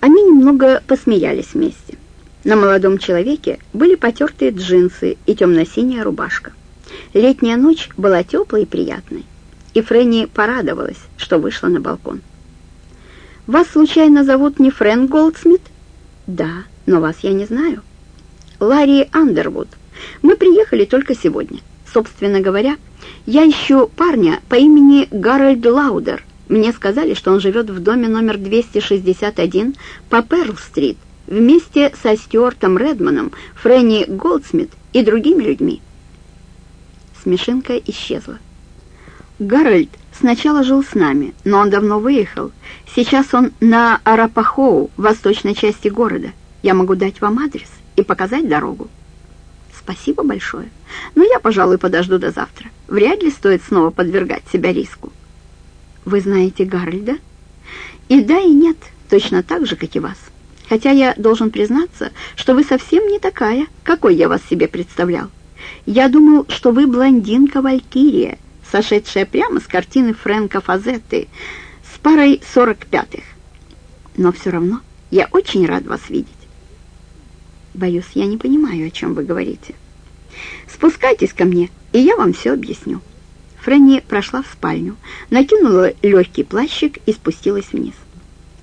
Они немного посмеялись вместе. На молодом человеке были потертые джинсы и темно-синяя рубашка. Летняя ночь была теплой и приятной, и Фрэнни порадовалась, что вышла на балкон. «Вас, случайно, зовут не Фрэнк Голдсмит?» «Да, но вас я не знаю». «Ларри Андервуд. Мы приехали только сегодня. Собственно говоря, я ищу парня по имени Гарольд Лаудер. Мне сказали, что он живет в доме номер 261 по Перл-стрит вместе со Стюартом Редманом, Фрэнни Голдсмит и другими людьми. Смешинка исчезла. Гарольд сначала жил с нами, но он давно выехал. Сейчас он на Арапахоу, в восточной части города. Я могу дать вам адрес и показать дорогу. Спасибо большое. Но я, пожалуй, подожду до завтра. Вряд ли стоит снова подвергать себя риску. Вы знаете Гарольда? И да, и нет, точно так же, как и вас. Хотя я должен признаться, что вы совсем не такая, какой я вас себе представлял. Я думал, что вы блондинка-валькирия, сошедшая прямо с картины Фрэнка Фазетты с парой сорок пятых. Но все равно я очень рад вас видеть. Боюсь, я не понимаю, о чем вы говорите. Спускайтесь ко мне, и я вам все объясню. Фрэнни прошла в спальню, накинула легкий плащик и спустилась вниз.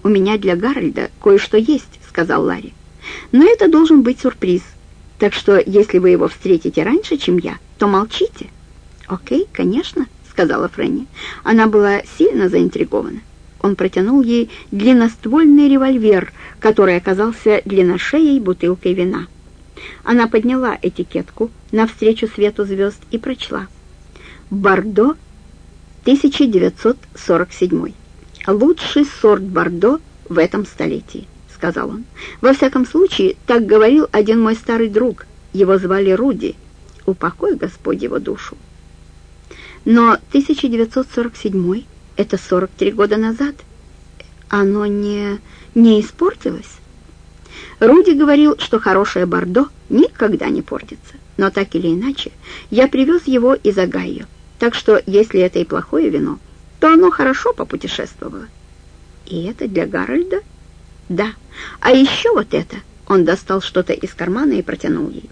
«У меня для Гарольда кое-что есть», — сказал Ларри. «Но это должен быть сюрприз. Так что, если вы его встретите раньше, чем я, то молчите». «Окей, конечно», — сказала Фрэнни. Она была сильно заинтригована. Он протянул ей длинноствольный револьвер, который оказался длинношеей бутылкой вина. Она подняла этикетку навстречу свету звезд и прочла. «Бордо, 1947. Лучший сорт Бордо в этом столетии», — сказал он. «Во всяком случае, так говорил один мой старый друг. Его звали Руди. Упокой Господь его душу». Но 1947 это 43 года назад. Оно не, не испортилось? Руди говорил, что хорошее бордо никогда не портится. Но так или иначе, я привез его из Огайо. Так что, если это и плохое вино, то оно хорошо попутешествовало. И это для Гарольда? Да. А еще вот это. Он достал что-то из кармана и протянул ей.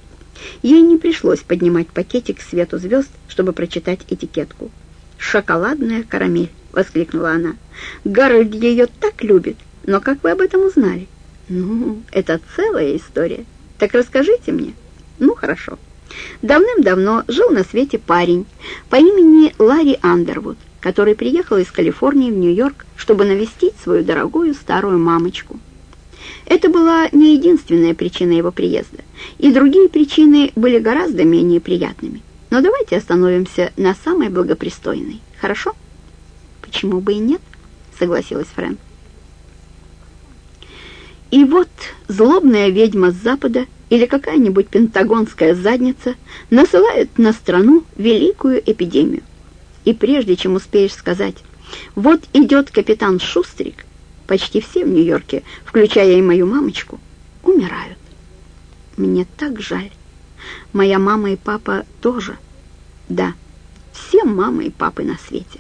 Ей не пришлось поднимать пакетик к свету звезд, чтобы прочитать этикетку. «Шоколадная карамель» воскликнула она. «Гарольд ее так любит, но как вы об этом узнали?» «Ну, это целая история. Так расскажите мне». «Ну, хорошо». Давным-давно жил на свете парень по имени Ларри Андервуд, который приехал из Калифорнии в Нью-Йорк, чтобы навестить свою дорогую старую мамочку. Это была не единственная причина его приезда, и другие причины были гораздо менее приятными. Но давайте остановимся на самой благопристойной, хорошо? «Почему бы и нет?» — согласилась Фрэн. И вот злобная ведьма с запада или какая-нибудь пентагонская задница насылает на страну великую эпидемию. И прежде чем успеешь сказать «Вот идет капитан Шустрик», почти все в Нью-Йорке, включая и мою мамочку, умирают. Мне так жаль. Моя мама и папа тоже. Да, все мамы и папы на свете.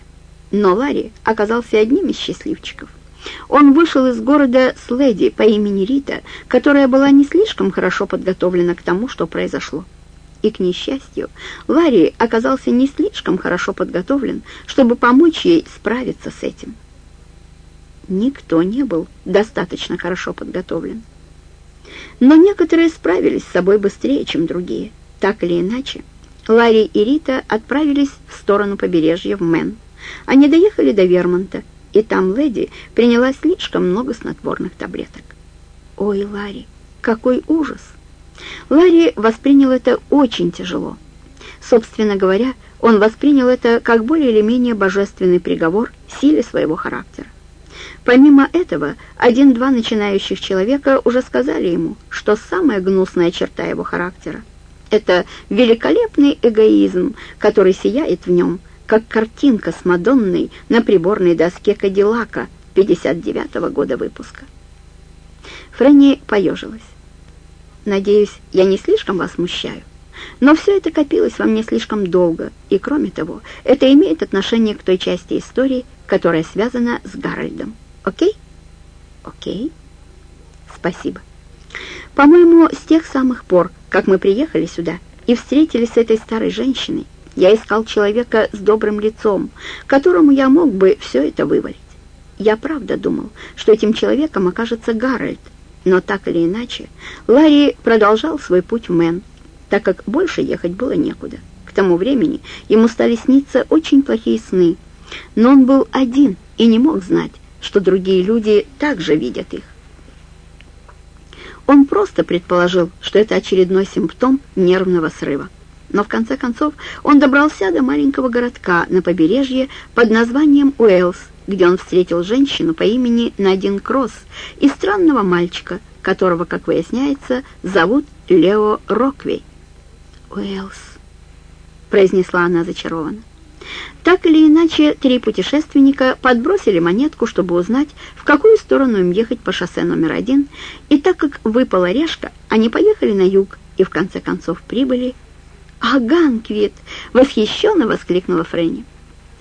Но Ларри оказался одним из счастливчиков. Он вышел из города с леди по имени Рита, которая была не слишком хорошо подготовлена к тому, что произошло. И, к несчастью, Ларри оказался не слишком хорошо подготовлен, чтобы помочь ей справиться с этим. Никто не был достаточно хорошо подготовлен. Но некоторые справились с собой быстрее, чем другие. Так или иначе, Ларри и Рита отправились в сторону побережья в Мэн. Они доехали до Вермонта, и там леди приняла слишком много снотворных таблеток. «Ой, Ларри, какой ужас!» Ларри воспринял это очень тяжело. Собственно говоря, он воспринял это как более или менее божественный приговор силе своего характера. Помимо этого, один-два начинающих человека уже сказали ему, что самая гнусная черта его характера — это великолепный эгоизм, который сияет в нем — как картинка с Мадонной на приборной доске Кадиллака 59-го года выпуска. Фрэнни поежилась. «Надеюсь, я не слишком вас смущаю, но все это копилось во мне слишком долго, и, кроме того, это имеет отношение к той части истории, которая связана с Гарольдом. Окей?» «Окей». спасибо. По-моему, с тех самых пор, как мы приехали сюда и встретились с этой старой женщиной, я искал человека с добрым лицом, которому я мог бы все это вывалить. Я правда думал, что этим человеком окажется Гарольд, но так или иначе, Ларри продолжал свой путь в Мэн, так как больше ехать было некуда. К тому времени ему стали сниться очень плохие сны, но он был один и не мог знать, что другие люди также видят их. Он просто предположил, что это очередной симптом нервного срыва. Но в конце концов он добрался до маленького городка на побережье под названием Уэллс, где он встретил женщину по имени Надин Кросс и странного мальчика, которого, как выясняется, зовут Лео Роквей. «Уэллс», — произнесла она зачарованно. Так или иначе, три путешественника подбросили монетку, чтобы узнать, в какую сторону им ехать по шоссе номер один, и так как выпала решка, они поехали на юг и в конце концов прибыли. «Оганквит!» — восхищенно воскликнула Фрэнни.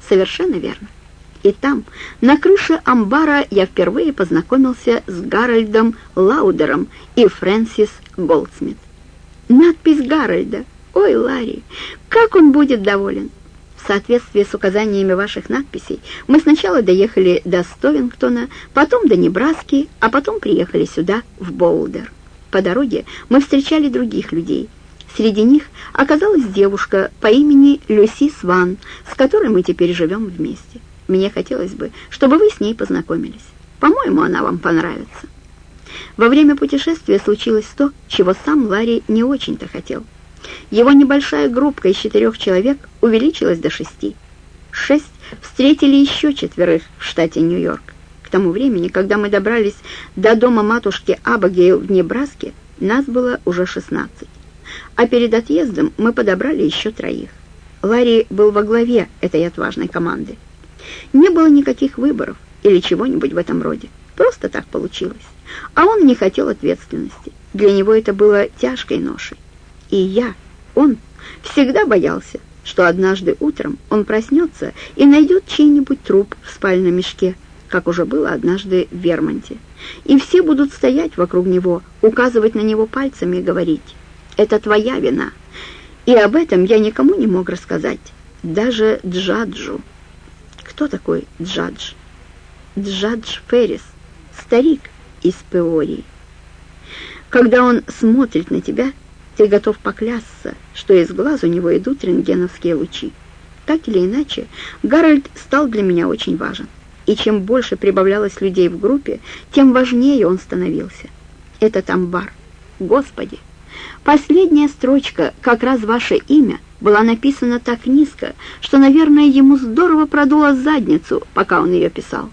«Совершенно верно. И там, на крыше амбара, я впервые познакомился с Гарольдом Лаудером и Фрэнсис Голдсмит. Надпись Гарольда. Ой, Ларри, как он будет доволен!» В соответствии с указаниями ваших надписей, мы сначала доехали до Стовингтона, потом до Небраски, а потом приехали сюда, в Боулдер. По дороге мы встречали других людей. Среди них оказалась девушка по имени Люси Сван, с которой мы теперь живем вместе. Мне хотелось бы, чтобы вы с ней познакомились. По-моему, она вам понравится. Во время путешествия случилось то, чего сам Ларри не очень-то хотел. Его небольшая группка из четырех человек увеличилась до шести. Шесть встретили еще четверых в штате Нью-Йорк. К тому времени, когда мы добрались до дома матушки Абагейл в Небраске, нас было уже шестнадцать. А перед отъездом мы подобрали еще троих. Ларри был во главе этой отважной команды. Не было никаких выборов или чего-нибудь в этом роде. Просто так получилось. А он не хотел ответственности. Для него это было тяжкой ношей. И я, он, всегда боялся, что однажды утром он проснется и найдет чей-нибудь труп в спальном мешке, как уже было однажды в Вермонте. И все будут стоять вокруг него, указывать на него пальцами и говорить «Это твоя вина». И об этом я никому не мог рассказать, даже Джаджу. Кто такой Джадж? Джадж Феррис, старик из Пеории. Когда он смотрит на тебя, ты готов поклясться, что из глаз у него идут рентгеновские лучи. Так или иначе, Гарольд стал для меня очень важен. И чем больше прибавлялось людей в группе, тем важнее он становился. Этот амбар. Господи! Последняя строчка, как раз ваше имя, была написана так низко, что, наверное, ему здорово продуло задницу, пока он ее писал.